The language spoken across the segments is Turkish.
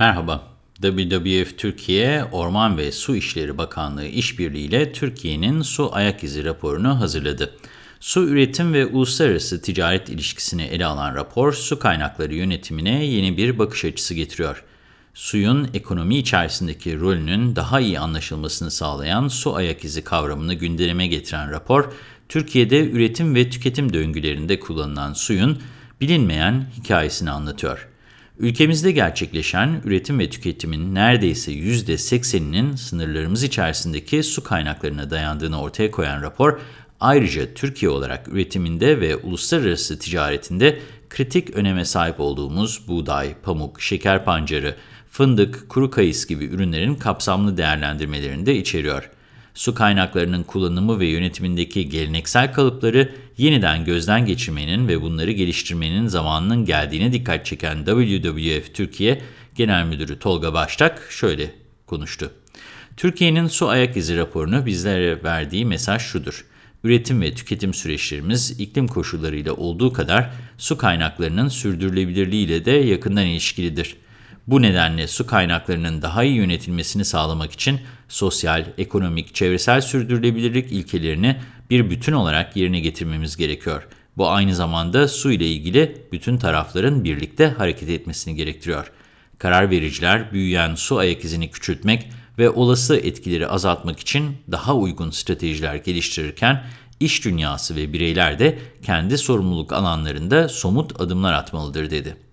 Merhaba. WWF Türkiye Orman ve Su İşleri Bakanlığı işbirliğiyle Türkiye'nin su ayak izi raporunu hazırladı. Su üretim ve uluslararası ticaret ilişkisini ele alan rapor, su kaynakları yönetimine yeni bir bakış açısı getiriyor. Suyun ekonomi içerisindeki rolünün daha iyi anlaşılmasını sağlayan su ayak izi kavramını gündeme getiren rapor, Türkiye'de üretim ve tüketim döngülerinde kullanılan suyun bilinmeyen hikayesini anlatıyor. Ülkemizde gerçekleşen üretim ve tüketimin neredeyse %80'inin sınırlarımız içerisindeki su kaynaklarına dayandığını ortaya koyan rapor, ayrıca Türkiye olarak üretiminde ve uluslararası ticaretinde kritik öneme sahip olduğumuz buğday, pamuk, şeker pancarı, fındık, kuru kayıs gibi ürünlerin kapsamlı değerlendirmelerini de içeriyor su kaynaklarının kullanımı ve yönetimindeki geleneksel kalıpları yeniden gözden geçirmenin ve bunları geliştirmenin zamanının geldiğine dikkat çeken WWF Türkiye Genel Müdürü Tolga Baştak şöyle konuştu. Türkiye'nin su ayak izi raporunu bizlere verdiği mesaj şudur. Üretim ve tüketim süreçlerimiz iklim koşullarıyla olduğu kadar su kaynaklarının sürdürülebilirliğiyle de yakından ilişkilidir. Bu nedenle su kaynaklarının daha iyi yönetilmesini sağlamak için sosyal, ekonomik, çevresel sürdürülebilirlik ilkelerini bir bütün olarak yerine getirmemiz gerekiyor. Bu aynı zamanda su ile ilgili bütün tarafların birlikte hareket etmesini gerektiriyor. Karar vericiler büyüyen su ayak izini küçültmek ve olası etkileri azaltmak için daha uygun stratejiler geliştirirken iş dünyası ve bireyler de kendi sorumluluk alanlarında somut adımlar atmalıdır dedi.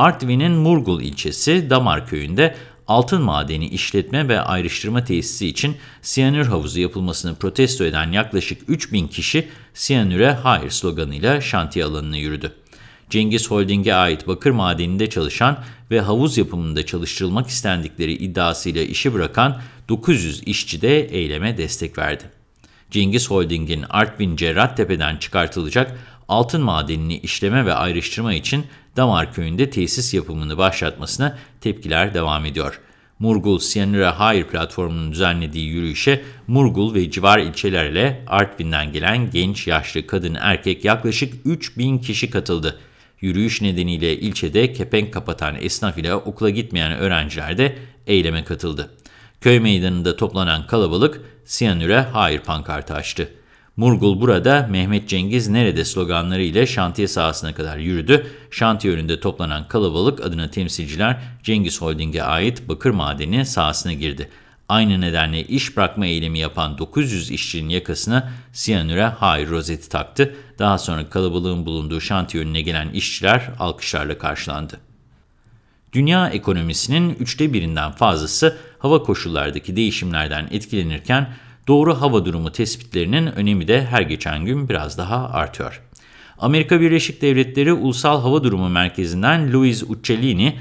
Artvin'in Murgul ilçesi Damar köyünde altın madeni işletme ve ayrıştırma tesisi için siyanür havuzu yapılmasını protesto eden yaklaşık 3000 kişi siyanüre hayır sloganıyla şantiye alanına yürüdü. Cengiz Holding'e ait bakır madeninde çalışan ve havuz yapımında çalıştırılmak istendikleri iddiasıyla işi bırakan 900 işçi de eyleme destek verdi. Cengiz Holding'in Artvin Cerrahtepe'den çıkartılacak altın madenini işleme ve ayrıştırma için Damar köyünde tesis yapımını başlatmasına tepkiler devam ediyor. Murgul Siyanüre Hayır platformunun düzenlediği yürüyüşe Murgul ve civar ilçelerle Artvin'den gelen genç, yaşlı, kadın, erkek yaklaşık 3000 kişi katıldı. Yürüyüş nedeniyle ilçede kepenk kapatan esnaf ile okula gitmeyen öğrenciler de eyleme katıldı. Köy meydanında toplanan kalabalık Siyanüre Hayır pankartı açtı. Murgul burada Mehmet Cengiz nerede sloganları ile şantiye sahasına kadar yürüdü. Şantiye önünde toplanan kalabalık adına temsilciler Cengiz Holding'e ait bakır madeni sahasına girdi. Aynı nedenle iş bırakma eylemi yapan 900 işçinin yakasına siyanüre hayır rozeti taktı. Daha sonra kalabalığın bulunduğu şantiye önüne gelen işçiler alkışlarla karşılandı. Dünya ekonomisinin üçte birinden fazlası hava koşullardaki değişimlerden etkilenirken doğru hava durumu tespitlerinin önemi de her geçen gün biraz daha artıyor. Amerika Birleşik Devletleri Ulusal Hava Durumu Merkezi'nden Louis Uccellini,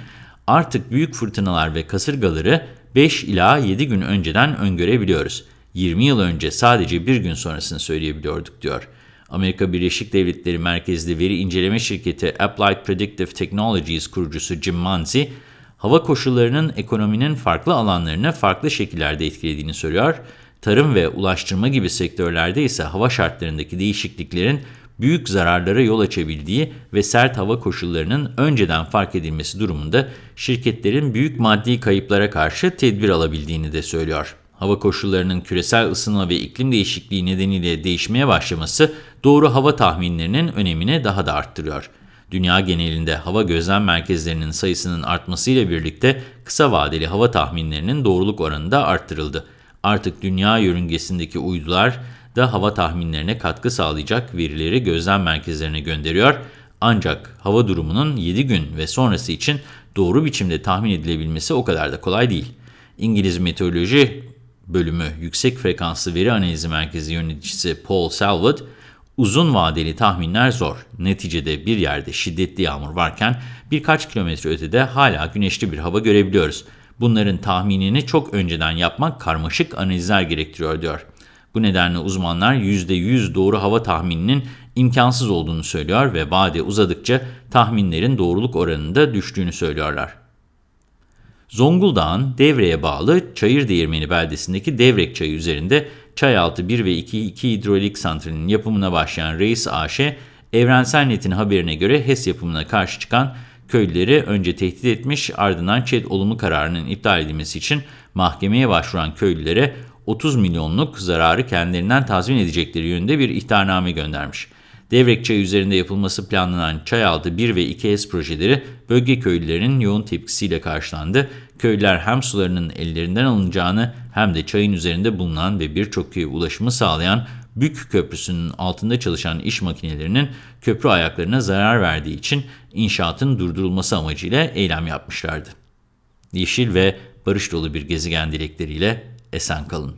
artık büyük fırtınalar ve kasırgaları 5 ila 7 gün önceden öngörebiliyoruz. 20 yıl önce sadece bir gün sonrasını söyleyebiliyorduk diyor. Amerika Birleşik Devletleri merkezli veri inceleme şirketi Applied Predictive Technologies kurucusu Jim Manzi, hava koşullarının ekonominin farklı alanlarını farklı şekillerde etkilediğini söylüyor Tarım ve ulaştırma gibi sektörlerde ise hava şartlarındaki değişikliklerin büyük zararlara yol açabildiği ve sert hava koşullarının önceden fark edilmesi durumunda şirketlerin büyük maddi kayıplara karşı tedbir alabildiğini de söylüyor. Hava koşullarının küresel ısınma ve iklim değişikliği nedeniyle değişmeye başlaması doğru hava tahminlerinin önemini daha da arttırıyor. Dünya genelinde hava gözlem merkezlerinin sayısının artmasıyla birlikte kısa vadeli hava tahminlerinin doğruluk oranı da arttırıldı. Artık dünya yörüngesindeki uydular da hava tahminlerine katkı sağlayacak verileri gözlem merkezlerine gönderiyor. Ancak hava durumunun 7 gün ve sonrası için doğru biçimde tahmin edilebilmesi o kadar da kolay değil. İngiliz Meteoroloji Bölümü Yüksek Frekanslı Veri Analizi Merkezi yöneticisi Paul Salvat, uzun vadeli tahminler zor. Neticede bir yerde şiddetli yağmur varken birkaç kilometre ötede hala güneşli bir hava görebiliyoruz. Bunların tahminini çok önceden yapmak karmaşık analizler gerektiriyor diyor. Bu nedenle uzmanlar %100 doğru hava tahmininin imkansız olduğunu söylüyor ve vade uzadıkça tahminlerin doğruluk oranında düştüğünü söylüyorlar. Zonguldak'ın Devre'ye bağlı Çayır Değirmeni beldesindeki Devrek Çayı üzerinde Çayaltı 1 ve 2, 2 hidrolik santralinin yapımına başlayan Reis AŞ, Evrensel Net'in haberine göre HES yapımına karşı çıkan köylüleri önce tehdit etmiş ardından ÇED olumlu kararının iptal edilmesi için mahkemeye başvuran köylülere 30 milyonluk zararı kendilerinden tazmin edecekleri yönünde bir ihtarname göndermiş. Devrek çayı üzerinde yapılması planlanan Çayaltı 1 ve 2S projeleri bölge köylülerinin yoğun tepkisiyle karşılandı. Köylüler hem sularının ellerinden alınacağını hem de çayın üzerinde bulunan ve birçok köye ulaşımı sağlayan Bük Köprüsü'nün altında çalışan iş makinelerinin köprü ayaklarına zarar verdiği için inşaatın durdurulması amacıyla eylem yapmışlardı. Yeşil ve barış dolu bir gezegen dilekleriyle esen kalın.